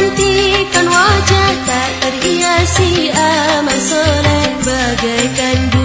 Cantikan wajah tak terhiasi amal soleh bagaikan